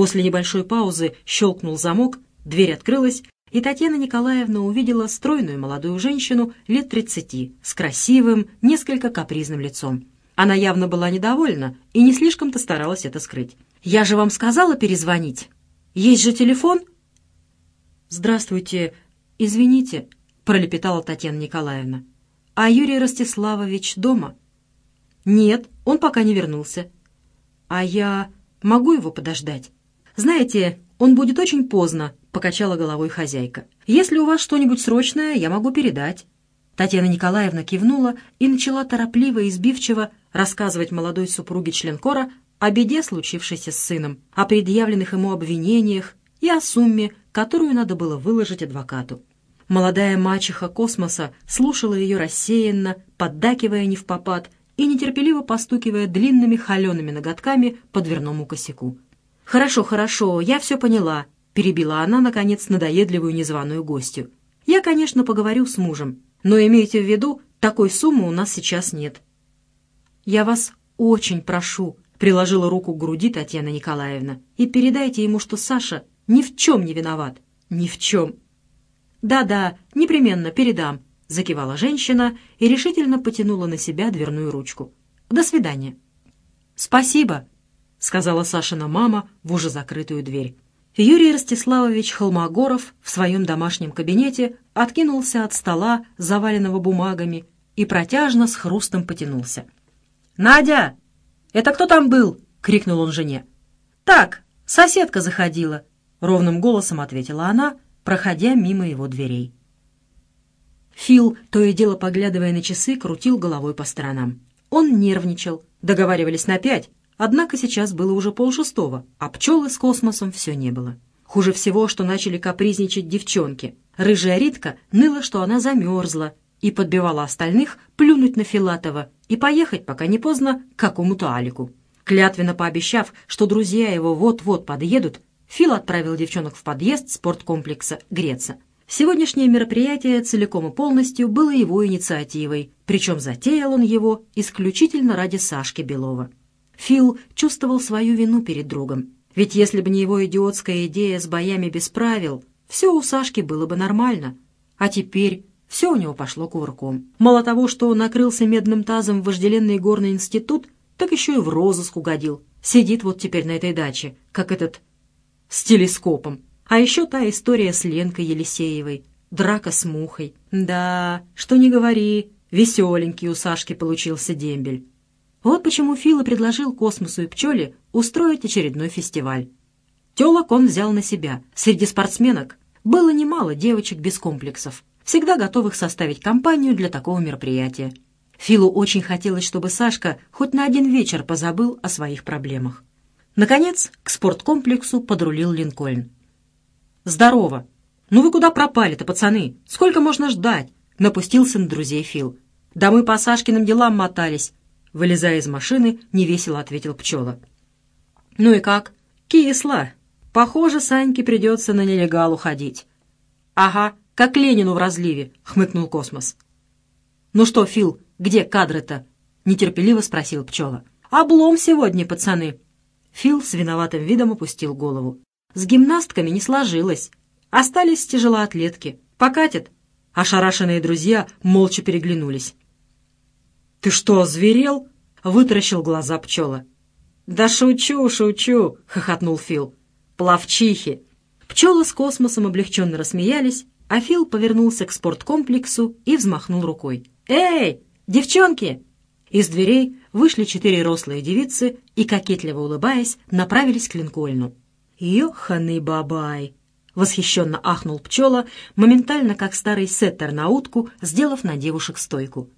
После небольшой паузы щелкнул замок, дверь открылась, и Татьяна Николаевна увидела стройную молодую женщину лет тридцати с красивым, несколько капризным лицом. Она явно была недовольна и не слишком-то старалась это скрыть. «Я же вам сказала перезвонить. Есть же телефон?» «Здравствуйте. Извините», — пролепетала Татьяна Николаевна. «А Юрий Ростиславович дома?» «Нет, он пока не вернулся». «А я могу его подождать?» «Знаете, он будет очень поздно», — покачала головой хозяйка. «Если у вас что-нибудь срочное, я могу передать». Татьяна Николаевна кивнула и начала торопливо и избивчиво рассказывать молодой супруге членкора о беде, случившейся с сыном, о предъявленных ему обвинениях и о сумме, которую надо было выложить адвокату. Молодая мачеха космоса слушала ее рассеянно, поддакивая не в попад и нетерпеливо постукивая длинными холеными ноготками по дверному косяку. «Хорошо, хорошо, я все поняла», — перебила она, наконец, надоедливую незваную гостью. «Я, конечно, поговорю с мужем, но имейте в виду, такой суммы у нас сейчас нет». «Я вас очень прошу», — приложила руку к груди Татьяна Николаевна, «и передайте ему, что Саша ни в чем не виноват. Ни в чем». «Да-да, непременно передам», — закивала женщина и решительно потянула на себя дверную ручку. «До свидания». «Спасибо», — сказала Сашина мама в уже закрытую дверь. Юрий Ростиславович Холмогоров в своем домашнем кабинете откинулся от стола, заваленного бумагами, и протяжно с хрустом потянулся. «Надя! Это кто там был?» — крикнул он жене. «Так, соседка заходила», — ровным голосом ответила она, проходя мимо его дверей. Фил, то и дело поглядывая на часы, крутил головой по сторонам. Он нервничал. Договаривались на пять, однако сейчас было уже полшестого, а пчелы с космосом все не было. Хуже всего, что начали капризничать девчонки. Рыжая Ритка ныла, что она замерзла, и подбивала остальных плюнуть на Филатова и поехать, пока не поздно, к какому-то Алику. Клятвенно пообещав, что друзья его вот-вот подъедут, Фил отправил девчонок в подъезд спорткомплекса греться. Сегодняшнее мероприятие целиком и полностью было его инициативой, причем затеял он его исключительно ради Сашки Белова. Фил чувствовал свою вину перед другом, ведь если бы не его идиотская идея с боями без правил, все у Сашки было бы нормально. А теперь все у него пошло кувырком. Мало того, что он накрылся медным тазом в вожделенный горный институт, так еще и в розыск угодил. Сидит вот теперь на этой даче, как этот с телескопом. А еще та история с Ленкой Елисеевой, драка с мухой. Да, что не говори, веселенький у Сашки получился дембель. Вот почему Фила предложил Космосу и Пчеле устроить очередной фестиваль. Телок он взял на себя. Среди спортсменок было немало девочек без комплексов, всегда готовых составить компанию для такого мероприятия. Филу очень хотелось, чтобы Сашка хоть на один вечер позабыл о своих проблемах. Наконец, к спорткомплексу подрулил Линкольн. «Здорово! Ну вы куда пропали-то, пацаны? Сколько можно ждать?» — напустился на друзей Фил. «Да мы по Сашкиным делам мотались», — вылезая из машины, невесело ответил Пчела. «Ну и как?» «Кисло. Похоже, Саньке придется на нелегалу ходить». «Ага, как Ленину в разливе», — хмыкнул Космос. «Ну что, Фил, где кадры-то?» — нетерпеливо спросил Пчела. «Облом сегодня, пацаны», Фил с виноватым видом опустил голову. С гимнастками не сложилось. Остались тяжелоатлетки. Покатят. Ошарашенные друзья молча переглянулись. «Ты что, озверел?» — вытаращил глаза пчела. «Да шучу, шучу!» — хохотнул Фил. «Плавчихи!» Пчелы с космосом облегченно рассмеялись, а Фил повернулся к спорткомплексу и взмахнул рукой. «Эй, девчонки!» Из дверей вышли четыре рослые девицы и, кокетливо улыбаясь, направились к Линкольну. «Ёханый бабай!» — восхищенно ахнул пчела, моментально, как старый сеттер на утку, сделав на девушек стойку.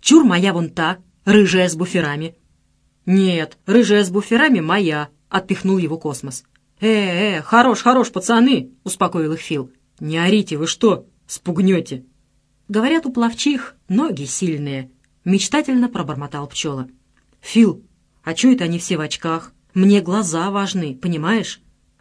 «Чур моя вон та, рыжая с буферами!» «Нет, рыжая с буферами моя!» — отпихнул его космос. «Э-э, хорош, хорош, пацаны!» — успокоил их Фил. «Не орите, вы что, спугнете?» Говорят, у пловчих ноги сильные, — мечтательно пробормотал пчела. «Фил, а чё это они все в очках? Мне глаза важны, понимаешь?»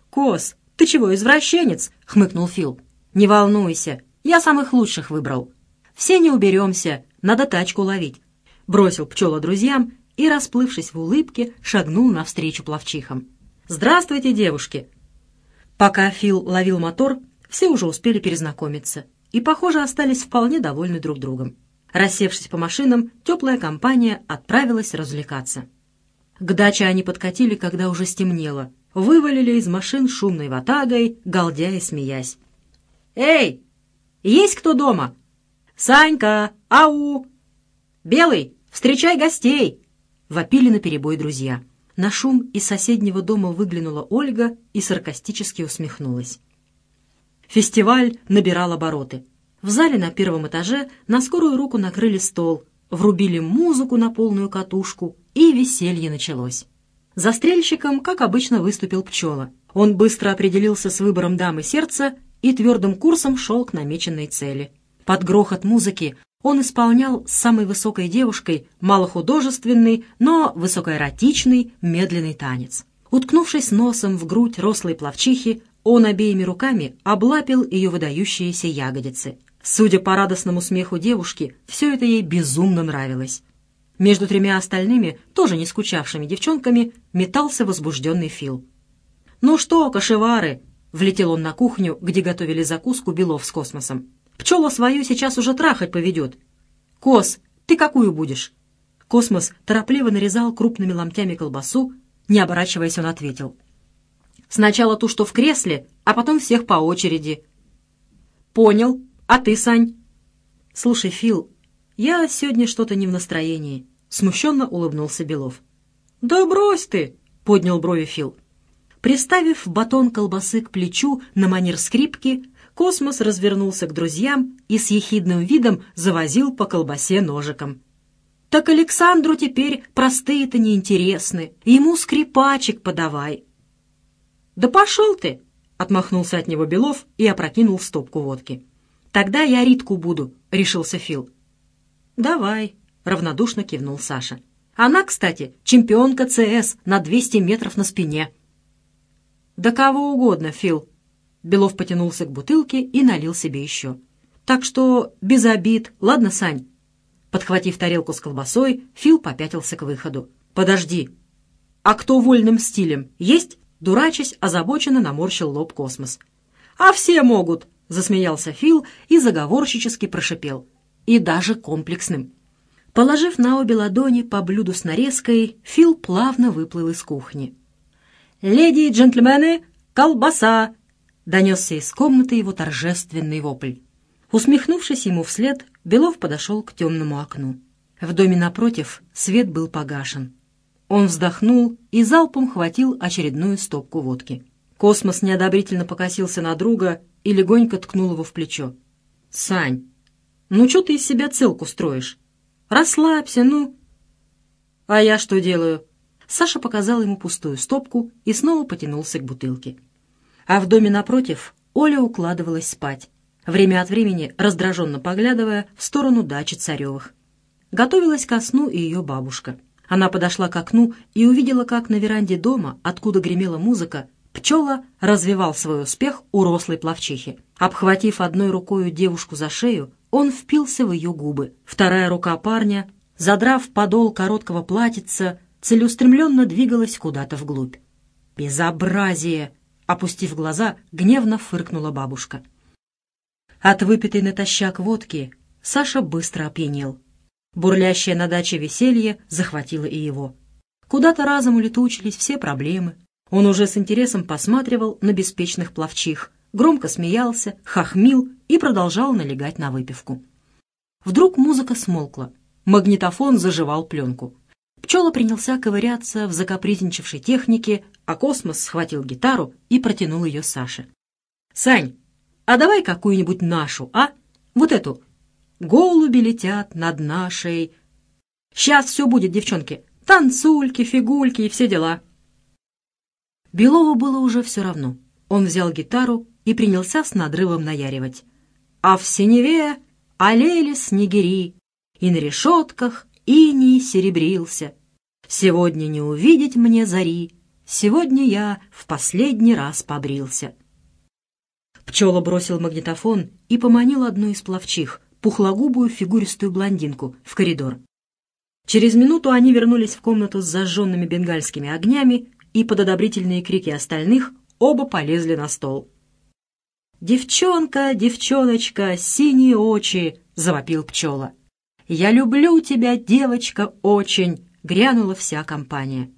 «Кос, ты чего, извращенец?» — хмыкнул Фил. «Не волнуйся, я самых лучших выбрал. Все не уберемся, надо тачку ловить». Бросил пчела друзьям и, расплывшись в улыбке, шагнул навстречу пловчихам. «Здравствуйте, девушки!» Пока Фил ловил мотор, все уже успели перезнакомиться и, похоже, остались вполне довольны друг другом. Рассевшись по машинам, теплая компания отправилась развлекаться. К даче они подкатили, когда уже стемнело, вывалили из машин шумной ватагой, галдя и смеясь. «Эй, есть кто дома? Санька, ау! Белый, встречай гостей!» Вопили наперебой друзья. На шум из соседнего дома выглянула Ольга и саркастически усмехнулась. Фестиваль набирал обороты. В зале на первом этаже на скорую руку накрыли стол, врубили музыку на полную катушку, и веселье началось. Застрельщиком, как обычно, выступил Пчела. Он быстро определился с выбором дамы сердца и твердым курсом шел к намеченной цели. Под грохот музыки он исполнял с самой высокой девушкой малохудожественный, но высокоэротичный медленный танец. Уткнувшись носом в грудь рослой плавчихи, он обеими руками облапил ее выдающиеся ягодицы. Судя по радостному смеху девушки, все это ей безумно нравилось. Между тремя остальными, тоже не скучавшими девчонками, метался возбужденный Фил. «Ну что, кошевары!» — влетел он на кухню, где готовили закуску Белов с космосом. «Пчела свою сейчас уже трахать поведет. Кос, ты какую будешь?» Космос торопливо нарезал крупными ломтями колбасу, не оборачиваясь, он ответил. «Сначала ту, что в кресле, а потом всех по очереди». «Понял. А ты, Сань?» «Слушай, Фил, я сегодня что-то не в настроении. Смущенно улыбнулся Белов. «Да брось ты!» — поднял брови Фил. Приставив батон колбасы к плечу на манер скрипки, Космос развернулся к друзьям и с ехидным видом завозил по колбасе ножиком. «Так Александру теперь простые-то неинтересны. Ему скрипачек подавай». «Да пошел ты!» — отмахнулся от него Белов и опрокинул стопку водки. «Тогда я Ритку буду», — решился Фил. «Давай», — равнодушно кивнул Саша. «Она, кстати, чемпионка ЦС на 200 метров на спине». «Да кого угодно, Фил». Белов потянулся к бутылке и налил себе еще. «Так что без обид, ладно, Сань?» Подхватив тарелку с колбасой, Фил попятился к выходу. «Подожди. А кто вольным стилем? Есть?» Дурачась, озабоченно наморщил лоб космос. «А все могут!» — засмеялся Фил и заговорщически прошипел. «И даже комплексным». Положив на обе ладони по блюду с нарезкой, Фил плавно выплыл из кухни. «Леди и джентльмены, колбаса!» — донесся из комнаты его торжественный вопль. Усмехнувшись ему вслед, Белов подошел к темному окну. В доме напротив свет был погашен. Он вздохнул и залпом хватил очередную стопку водки. Космос неодобрительно покосился на друга и легонько ткнул его в плечо. «Сань, ну что ты из себя целку строишь? Расслабься, ну!» «А я что делаю?» Саша показал ему пустую стопку и снова потянулся к бутылке. А в доме напротив Оля укладывалась спать, время от времени раздраженно поглядывая в сторону дачи Царевых. Готовилась ко сну и ее бабушка. Она подошла к окну и увидела, как на веранде дома, откуда гремела музыка, пчела развивал свой успех у рослой плавчихи. Обхватив одной рукой девушку за шею, он впился в ее губы. Вторая рука парня, задрав подол короткого платьица, целеустремленно двигалась куда-то вглубь. «Безобразие!» — опустив глаза, гневно фыркнула бабушка. От выпитой натощак водки Саша быстро опьянел. Бурлящее на даче веселье захватило и его. Куда-то разом улетучились все проблемы. Он уже с интересом посматривал на беспечных пловчих, громко смеялся, хохмил и продолжал налегать на выпивку. Вдруг музыка смолкла. Магнитофон заживал пленку. Пчела принялся ковыряться в закапризничавшей технике, а Космос схватил гитару и протянул ее Саше. «Сань, а давай какую-нибудь нашу, а? Вот эту. Голуби летят над нашей...» «Сейчас все будет, девчонки. Танцульки, фигульки и все дела». Белову было уже все равно. Он взял гитару и принялся с надрывом наяривать. А в синеве олели снегири, и на решетках иней серебрился. Сегодня не увидеть мне зари, сегодня я в последний раз побрился. Пчела бросил магнитофон и поманил одну из пловчих, пухлогубую фигуристую блондинку, в коридор. Через минуту они вернулись в комнату с зажженными бенгальскими огнями и под одобрительные крики остальных оба полезли на стол. «Девчонка, девчоночка, синие очи!» — завопил пчела. «Я люблю тебя, девочка, очень!» — грянула вся компания.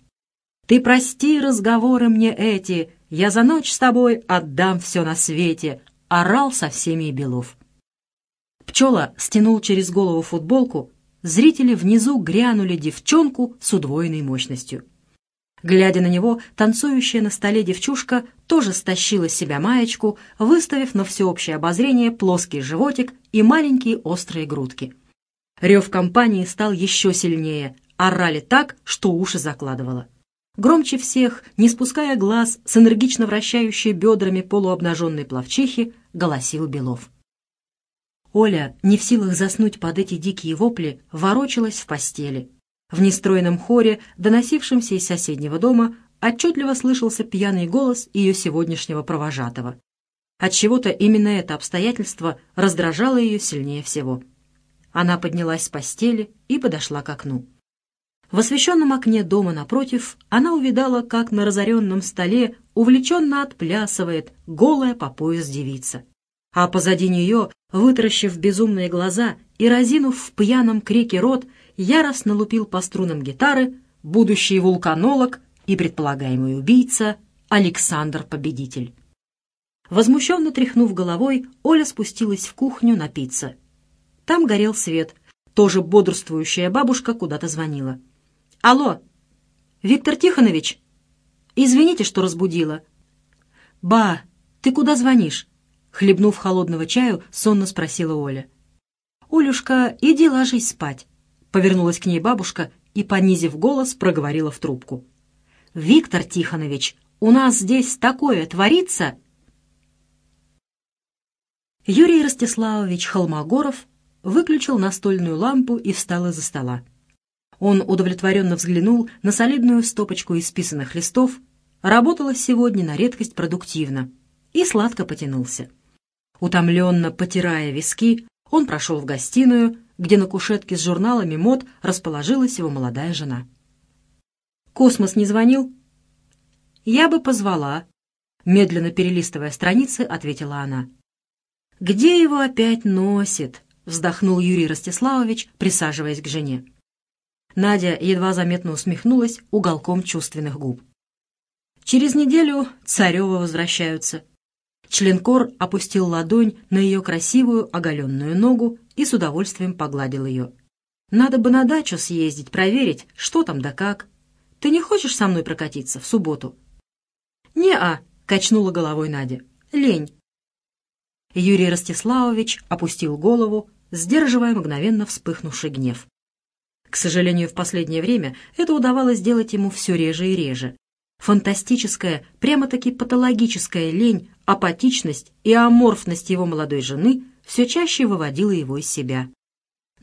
«Ты прости разговоры мне эти, я за ночь с тобой отдам все на свете!» — орал со всеми Белов. Пчела стянул через голову футболку, зрители внизу грянули девчонку с удвоенной мощностью. Глядя на него, танцующая на столе девчушка тоже стащила с себя маечку, выставив на всеобщее обозрение плоский животик и маленькие острые грудки. Рев компании стал еще сильнее, орали так, что уши закладывало. Громче всех, не спуская глаз с энергично вращающей бедрами полуобнаженной плавчихи, голосил Белов. Оля, не в силах заснуть под эти дикие вопли, ворочалась в постели. В нестройном хоре, доносившемся из соседнего дома, отчетливо слышался пьяный голос ее сегодняшнего провожатого. Отчего-то именно это обстоятельство раздражало ее сильнее всего. Она поднялась с постели и подошла к окну. В освещенном окне дома напротив она увидала, как на разоренном столе увлеченно отплясывает голая по пояс девица. А позади нее, вытаращив безумные глаза и разинув в пьяном крике рот, яростно лупил по струнам гитары будущий вулканолог и предполагаемый убийца Александр Победитель. Возмущенно тряхнув головой, Оля спустилась в кухню напиться. Там горел свет. Тоже бодрствующая бабушка куда-то звонила. «Алло! Виктор Тихонович! Извините, что разбудила». «Ба, ты куда звонишь?» Хлебнув холодного чаю, сонно спросила Оля. «Олюшка, иди ложись спать. Повернулась к ней бабушка и, понизив голос, проговорила в трубку. «Виктор Тихонович, у нас здесь такое творится!» Юрий Ростиславович Холмогоров выключил настольную лампу и встал из-за стола. Он удовлетворенно взглянул на солидную стопочку исписанных листов, работала сегодня на редкость продуктивно, и сладко потянулся. Утомленно потирая виски, он прошел в гостиную, где на кушетке с журналами мод расположилась его молодая жена. «Космос не звонил?» «Я бы позвала», — медленно перелистывая страницы, ответила она. «Где его опять носит?» — вздохнул Юрий Ростиславович, присаживаясь к жене. Надя едва заметно усмехнулась уголком чувственных губ. «Через неделю Царева возвращаются». Членкор опустил ладонь на ее красивую оголенную ногу и с удовольствием погладил ее. «Надо бы на дачу съездить, проверить, что там да как. Ты не хочешь со мной прокатиться в субботу?» «Не-а», — качнула головой Надя. «Лень». Юрий Ростиславович опустил голову, сдерживая мгновенно вспыхнувший гнев. К сожалению, в последнее время это удавалось делать ему все реже и реже. Фантастическая, прямо-таки патологическая лень, апатичность и аморфность его молодой жены все чаще выводила его из себя.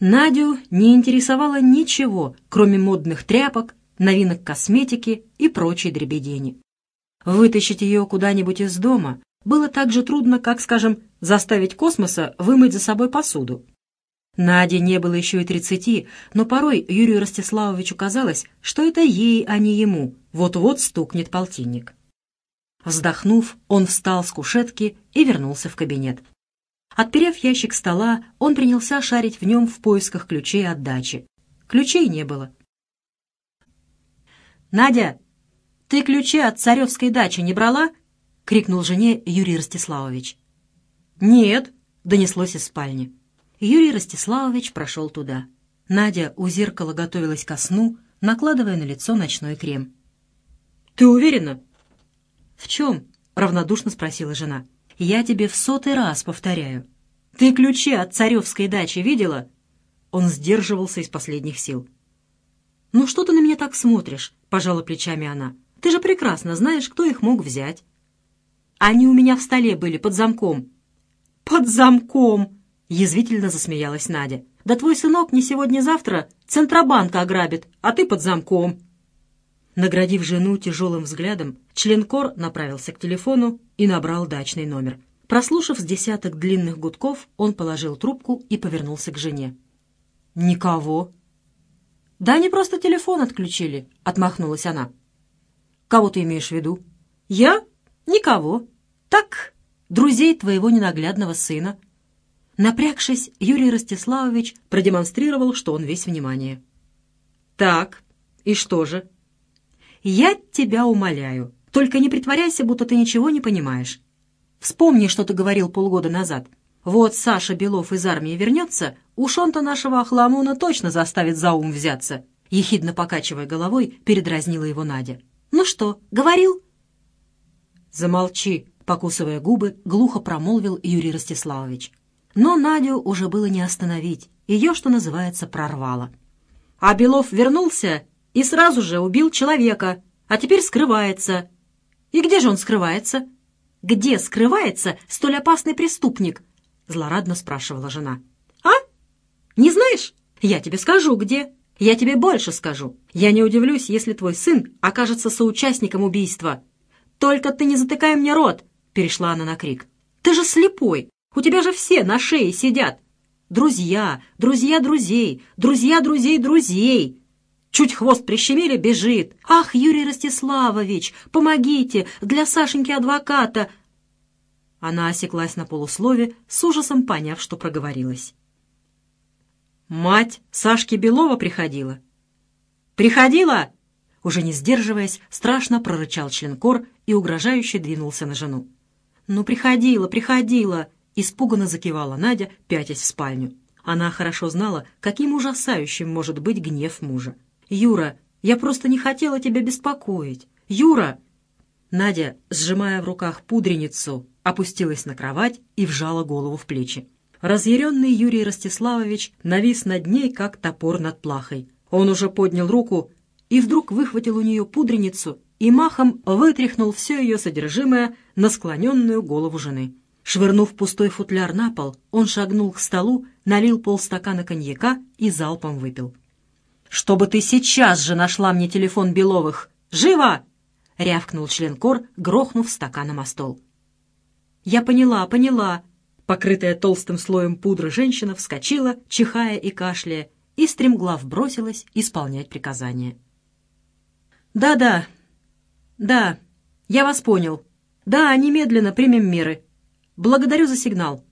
Надю не интересовало ничего, кроме модных тряпок, новинок косметики и прочей дребедени. Вытащить ее куда-нибудь из дома было так же трудно, как, скажем, заставить космоса вымыть за собой посуду. Наде не было еще и тридцати, но порой Юрию Ростиславовичу казалось, что это ей, а не ему, вот-вот стукнет полтинник. Вздохнув, он встал с кушетки и вернулся в кабинет. Отперев ящик стола, он принялся шарить в нем в поисках ключей от дачи. Ключей не было. «Надя, ты ключи от царевской дачи не брала?» — крикнул жене Юрий Ростиславович. «Нет», — донеслось из спальни. Юрий Ростиславович прошел туда. Надя у зеркала готовилась ко сну, накладывая на лицо ночной крем. «Ты уверена?» «В чем?» — равнодушно спросила жена. Я тебе в сотый раз повторяю. Ты ключи от царевской дачи видела?» Он сдерживался из последних сил. «Ну что ты на меня так смотришь?» — пожала плечами она. «Ты же прекрасно знаешь, кто их мог взять». «Они у меня в столе были, под замком». «Под замком!» — язвительно засмеялась Надя. «Да твой сынок не сегодня-завтра Центробанк ограбит, а ты под замком». Наградив жену тяжелым взглядом, членкор направился к телефону и набрал дачный номер. Прослушав с десяток длинных гудков, он положил трубку и повернулся к жене. «Никого». «Да они просто телефон отключили», — отмахнулась она. Кого ты имеешь в виду?» «Я? Никого. Так, друзей твоего ненаглядного сына». Напрягшись, Юрий Ростиславович продемонстрировал, что он весь внимание. «Так, и что же?» «Я тебя умоляю, только не притворяйся, будто ты ничего не понимаешь. Вспомни, что ты говорил полгода назад. Вот Саша Белов из армии вернется, уж он-то нашего Ахламуна точно заставит за ум взяться». Ехидно покачивая головой, передразнила его Надя. «Ну что, говорил?» «Замолчи», — покусывая губы, глухо промолвил Юрий Ростиславович. Но Надю уже было не остановить, ее, что называется, прорвало. А Белов вернулся и сразу же убил человека, а теперь скрывается. И где же он скрывается? Где скрывается столь опасный преступник? Злорадно спрашивала жена. А? Не знаешь? Я тебе скажу, где. Я тебе больше скажу. Я не удивлюсь, если твой сын окажется соучастником убийства. Только ты не затыкай мне рот, перешла она на крик. Ты же слепой. У тебя же все на шее сидят. Друзья, друзья друзей, друзья друзей друзей. Чуть хвост прищемили, бежит. «Ах, Юрий Ростиславович, помогите! Для Сашеньки адвоката!» Она осеклась на полуслове, с ужасом поняв, что проговорилась. «Мать Сашки Белова приходила?» «Приходила?» Уже не сдерживаясь, страшно прорычал членкор и угрожающе двинулся на жену. «Ну, приходила, приходила!» Испуганно закивала Надя, пятясь в спальню. Она хорошо знала, каким ужасающим может быть гнев мужа. «Юра, я просто не хотела тебя беспокоить. Юра!» Надя, сжимая в руках пудреницу, опустилась на кровать и вжала голову в плечи. Разъяренный Юрий Ростиславович навис над ней, как топор над плахой. Он уже поднял руку и вдруг выхватил у нее пудреницу и махом вытряхнул все ее содержимое на склоненную голову жены. Швырнув пустой футляр на пол, он шагнул к столу, налил полстакана коньяка и залпом выпил. «Чтобы ты сейчас же нашла мне телефон Беловых! Живо!» — рявкнул член кор, грохнув стаканом о стол. «Я поняла, поняла!» Покрытая толстым слоем пудры женщина вскочила, чихая и кашляя, и стремглав бросилась исполнять приказания. «Да-да, да, я вас понял. Да, немедленно примем меры», Благодарю за сигнал».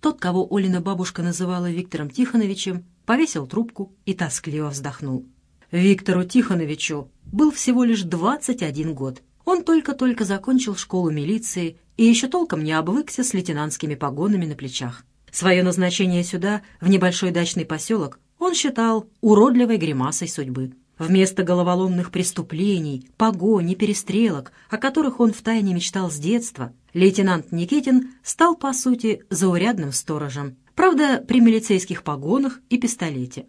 Тот, кого Олина бабушка называла Виктором Тихоновичем, повесил трубку и тоскливо вздохнул. Виктору Тихоновичу был всего лишь 21 год. Он только-только закончил школу милиции и еще толком не обвыкся с лейтенантскими погонами на плечах. Свое назначение сюда, в небольшой дачный поселок, он считал уродливой гримасой судьбы. Вместо головоломных преступлений, погонь и перестрелок, о которых он втайне мечтал с детства, лейтенант Никитин стал, по сути, заурядным сторожем. Правда, при милицейских погонах и пистолете.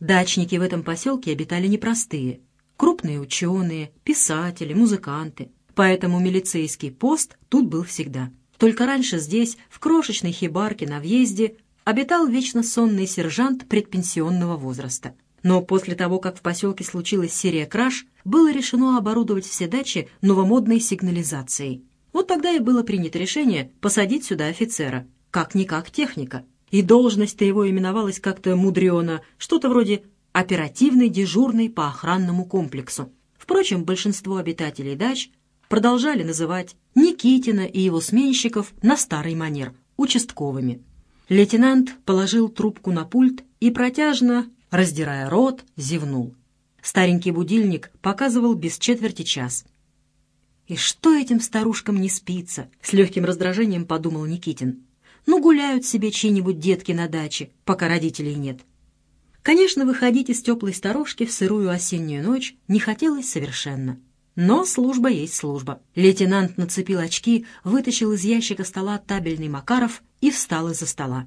Дачники в этом поселке обитали непростые. Крупные ученые, писатели, музыканты. Поэтому милицейский пост тут был всегда. Только раньше здесь, в крошечной хибарке на въезде, обитал вечно сонный сержант предпенсионного возраста. Но после того, как в поселке случилась серия краж, было решено оборудовать все дачи новомодной сигнализацией. Вот тогда и было принято решение посадить сюда офицера, как-никак техника. И должность-то его именовалась как-то мудрено, что-то вроде «оперативный дежурный по охранному комплексу». Впрочем, большинство обитателей дач продолжали называть Никитина и его сменщиков на старый манер – участковыми. Лейтенант положил трубку на пульт и протяжно, раздирая рот, зевнул. Старенький будильник показывал без четверти час. «И что этим старушкам не спится?» — с легким раздражением подумал Никитин. «Ну, гуляют себе чьи-нибудь детки на даче, пока родителей нет». Конечно, выходить из теплой сторожки в сырую осеннюю ночь не хотелось совершенно. Но служба есть служба. Лейтенант нацепил очки, вытащил из ящика стола табельный Макаров и встал из-за стола.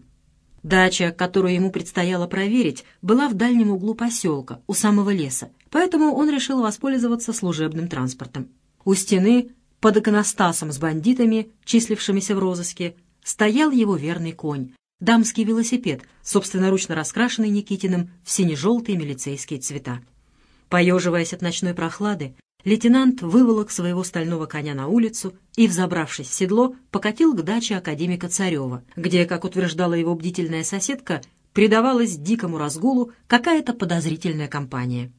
Дача, которую ему предстояло проверить, была в дальнем углу поселка, у самого леса, поэтому он решил воспользоваться служебным транспортом. У стены, под иконостасом с бандитами, числившимися в розыске, стоял его верный конь, дамский велосипед, собственноручно раскрашенный Никитиным в сине-желтые милицейские цвета. Поеживаясь от ночной прохлады, лейтенант выволок своего стального коня на улицу и, взобравшись в седло, покатил к даче академика Царева, где, как утверждала его бдительная соседка, предавалась дикому разгулу какая-то подозрительная компания.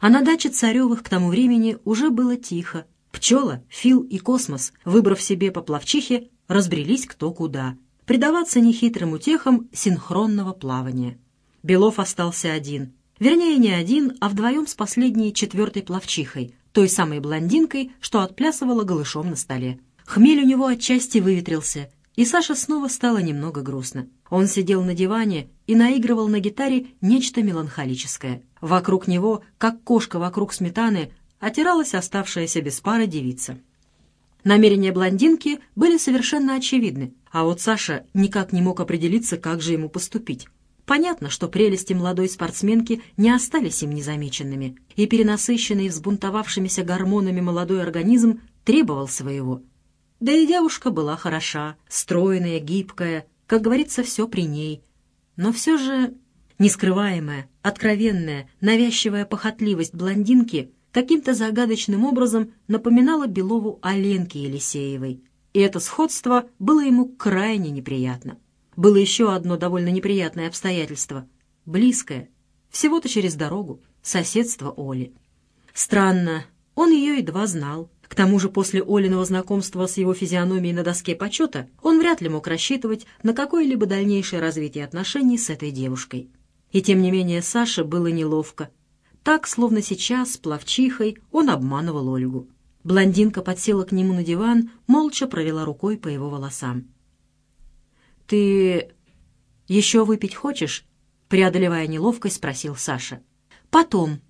А на даче Царевых к тому времени уже было тихо. Пчела, Фил и Космос, выбрав себе по плавчихе, разбрелись кто куда. Предаваться нехитрым утехам синхронного плавания. Белов остался один. Вернее, не один, а вдвоем с последней четвертой плавчихой, той самой блондинкой, что отплясывала голышом на столе. Хмель у него отчасти выветрился, и Саше снова стало немного грустно. Он сидел на диване и наигрывал на гитаре нечто меланхолическое. Вокруг него, как кошка вокруг сметаны, отиралась оставшаяся без пары девица. Намерения блондинки были совершенно очевидны, а вот Саша никак не мог определиться, как же ему поступить. Понятно, что прелести молодой спортсменки не остались им незамеченными, и перенасыщенный взбунтовавшимися гормонами молодой организм требовал своего. Да и девушка была хороша, стройная, гибкая, как говорится, все при ней. Но все же нескрываемая, откровенная, навязчивая похотливость блондинки каким-то загадочным образом напоминала Белову о Ленке Елисеевой, и это сходство было ему крайне неприятно. Было еще одно довольно неприятное обстоятельство. Близкое, всего-то через дорогу, соседство Оли. Странно, он ее едва знал. К тому же после Олиного знакомства с его физиономией на доске почета он вряд ли мог рассчитывать на какое-либо дальнейшее развитие отношений с этой девушкой. И тем не менее Саше было неловко. Так, словно сейчас, с плавчихой, он обманывал Ольгу. Блондинка подсела к нему на диван, молча провела рукой по его волосам. «Ты еще выпить хочешь?» Преодолевая неловкость, спросил Саша. «Потом».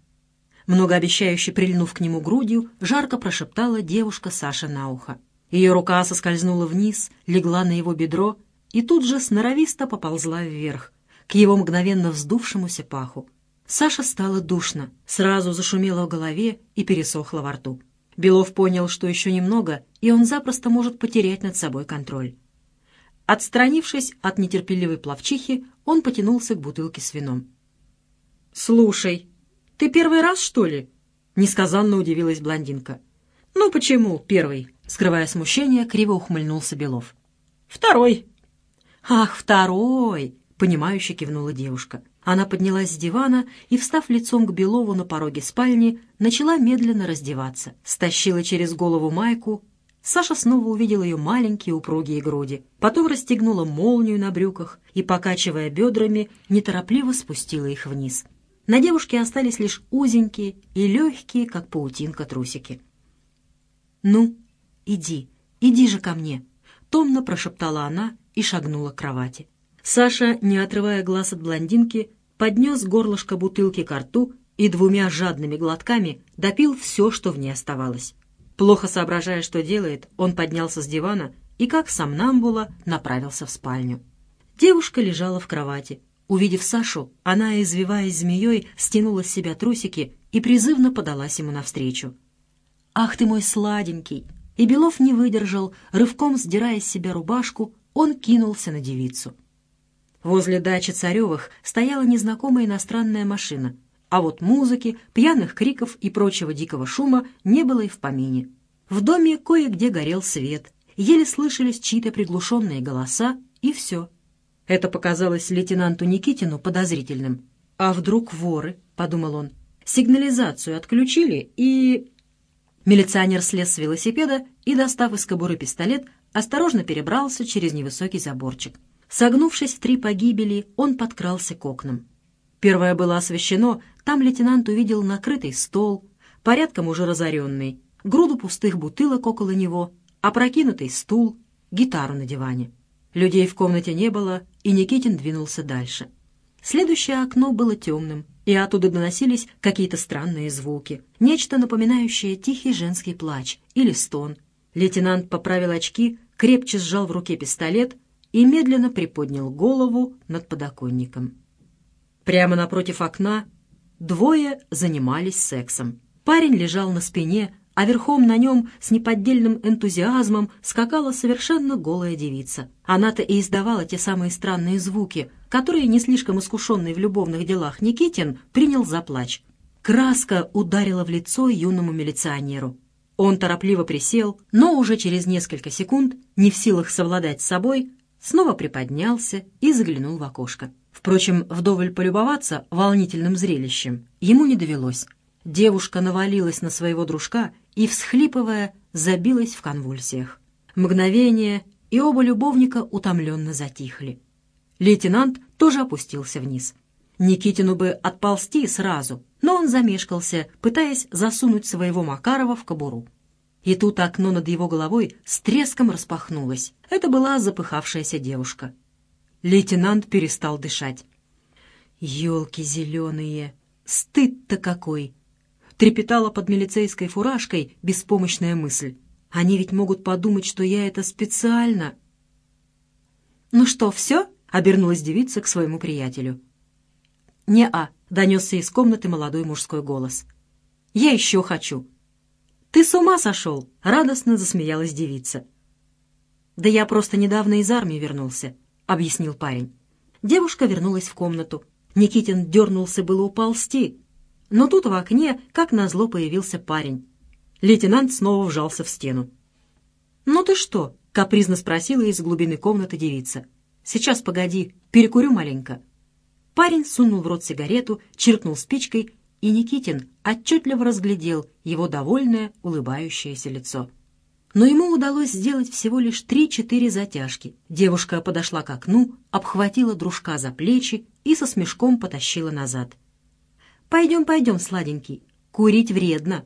Многообещающе прильнув к нему грудью, жарко прошептала девушка Саша на ухо. Ее рука соскользнула вниз, легла на его бедро и тут же сноровисто поползла вверх, к его мгновенно вздувшемуся паху. Саша стало душно, сразу зашумело в голове и пересохло во рту. Белов понял, что еще немного, и он запросто может потерять над собой контроль. Отстранившись от нетерпеливой плавчихи, он потянулся к бутылке с вином. «Слушай, ты первый раз, что ли?» — несказанно удивилась блондинка. «Ну почему первый?» — скрывая смущение, криво ухмыльнулся Белов. «Второй». «Ах, второй!» — понимающе кивнула девушка. Она поднялась с дивана и, встав лицом к Белову на пороге спальни, начала медленно раздеваться. Стащила через голову майку, Саша снова увидел ее маленькие упругие груди, потом расстегнула молнию на брюках и, покачивая бедрами, неторопливо спустила их вниз. На девушке остались лишь узенькие и легкие, как паутинка, трусики. «Ну, иди, иди же ко мне!» — томно прошептала она и шагнула к кровати. Саша, не отрывая глаз от блондинки, поднес горлышко бутылки к рту и двумя жадными глотками допил все, что в ней оставалось. Плохо соображая, что делает, он поднялся с дивана и, как сомнамбула, направился в спальню. Девушка лежала в кровати. Увидев Сашу, она, извиваясь змеей, стянула с себя трусики и призывно подалась ему навстречу. «Ах ты мой сладенький!» И Белов не выдержал, рывком сдирая с себя рубашку, он кинулся на девицу. Возле дачи Царевых стояла незнакомая иностранная машина — а вот музыки, пьяных криков и прочего дикого шума не было и в помине. В доме кое-где горел свет, еле слышались чьи-то приглушенные голоса, и все. Это показалось лейтенанту Никитину подозрительным. «А вдруг воры?» — подумал он. «Сигнализацию отключили и...» Милиционер слез с велосипеда и, достав из кобуры пистолет, осторожно перебрался через невысокий заборчик. Согнувшись в три погибели, он подкрался к окнам. Первое было освещено, там лейтенант увидел накрытый стол, порядком уже разоренный, груду пустых бутылок около него, опрокинутый стул, гитару на диване. Людей в комнате не было, и Никитин двинулся дальше. Следующее окно было темным, и оттуда доносились какие-то странные звуки, нечто напоминающее тихий женский плач или стон. Лейтенант поправил очки, крепче сжал в руке пистолет и медленно приподнял голову над подоконником. Прямо напротив окна двое занимались сексом. Парень лежал на спине, а верхом на нем с неподдельным энтузиазмом скакала совершенно голая девица. Она-то и издавала те самые странные звуки, которые не слишком искушенный в любовных делах Никитин принял за плач. Краска ударила в лицо юному милиционеру. Он торопливо присел, но уже через несколько секунд, не в силах совладать с собой, снова приподнялся и заглянул в окошко. Впрочем, вдоволь полюбоваться волнительным зрелищем ему не довелось. Девушка навалилась на своего дружка и, всхлипывая, забилась в конвульсиях. Мгновение, и оба любовника утомленно затихли. Лейтенант тоже опустился вниз. Никитину бы отползти сразу, но он замешкался, пытаясь засунуть своего Макарова в кобуру. И тут окно над его головой с треском распахнулось. Это была запыхавшаяся девушка. Лейтенант перестал дышать. «Елки зеленые! Стыд-то какой!» Трепетала под милицейской фуражкой беспомощная мысль. «Они ведь могут подумать, что я это специально!» «Ну что, все?» — обернулась девица к своему приятелю. «Не-а», — донесся из комнаты молодой мужской голос. «Я еще хочу». «Ты с ума сошел?» — радостно засмеялась девица. «Да я просто недавно из армии вернулся», — объяснил парень. Девушка вернулась в комнату. Никитин дернулся было уползти, но тут в окне, как назло, появился парень. Лейтенант снова вжался в стену. «Ну ты что?» — капризно спросила из глубины комнаты девица. «Сейчас, погоди, перекурю маленько». Парень сунул в рот сигарету, чиркнул спичкой, и Никитин отчетливо разглядел его довольное, улыбающееся лицо. Но ему удалось сделать всего лишь три-четыре затяжки. Девушка подошла к окну, обхватила дружка за плечи и со смешком потащила назад. «Пойдем, пойдем, сладенький, курить вредно».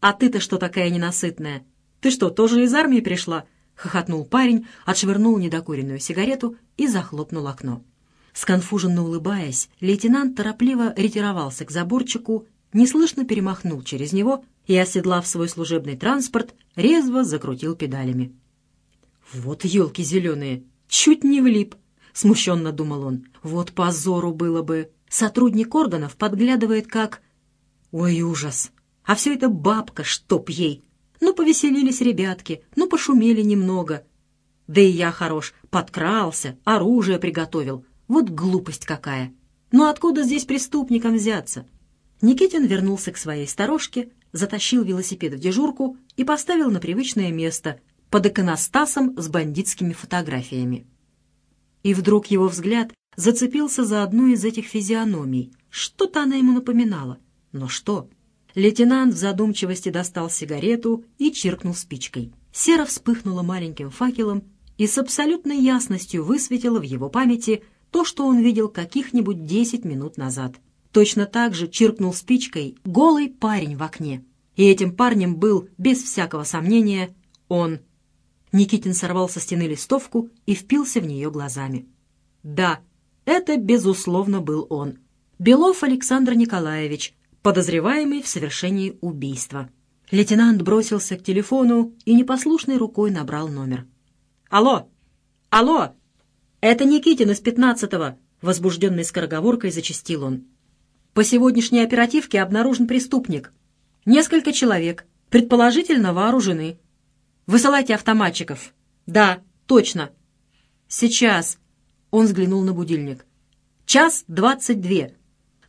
«А ты-то что такая ненасытная? Ты что, тоже из армии пришла?» — хохотнул парень, отшвырнул недокуренную сигарету и захлопнул окно. Сконфуженно улыбаясь, лейтенант торопливо ретировался к заборчику, неслышно перемахнул через него — и, оседлав свой служебный транспорт, резво закрутил педалями. «Вот елки зеленые! Чуть не влип!» — смущенно думал он. «Вот позору было бы! Сотрудник органов подглядывает как...» «Ой, ужас! А все это бабка, чтоб ей! Ну, повеселились ребятки, ну, пошумели немного. Да и я хорош, подкрался, оружие приготовил. Вот глупость какая! Ну, откуда здесь преступникам взяться?» Никитин вернулся к своей сторожке, затащил велосипед в дежурку и поставил на привычное место под иконостасом с бандитскими фотографиями. И вдруг его взгляд зацепился за одну из этих физиономий. Что-то она ему напоминала. Но что? Лейтенант в задумчивости достал сигарету и чиркнул спичкой. Сера вспыхнула маленьким факелом и с абсолютной ясностью высветила в его памяти то, что он видел каких-нибудь десять минут назад — Точно так же чиркнул спичкой голый парень в окне. И этим парнем был, без всякого сомнения, он. Никитин сорвал со стены листовку и впился в нее глазами. Да, это, безусловно, был он. Белов Александр Николаевич, подозреваемый в совершении убийства. Лейтенант бросился к телефону и непослушной рукой набрал номер. «Алло! Алло! Это Никитин из пятнадцатого!» Возбужденной скороговоркой зачастил он. По сегодняшней оперативке обнаружен преступник. Несколько человек, предположительно вооружены. Высылайте автоматчиков. Да, точно. Сейчас. Он взглянул на будильник. Час двадцать две.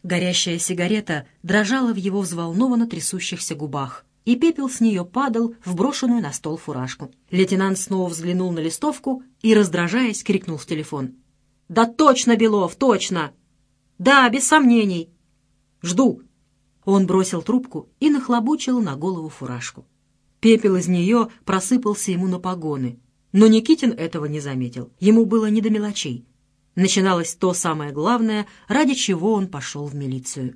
Горящая сигарета дрожала в его взволнованно трясущихся губах, и пепел с нее падал в брошенную на стол фуражку. Лейтенант снова взглянул на листовку и, раздражаясь, крикнул в телефон. «Да точно, Белов, точно! Да, без сомнений!» Жду!» Он бросил трубку и нахлобучил на голову фуражку. Пепел из нее просыпался ему на погоны, но Никитин этого не заметил. Ему было не до мелочей. Начиналось то самое главное, ради чего он пошел в милицию.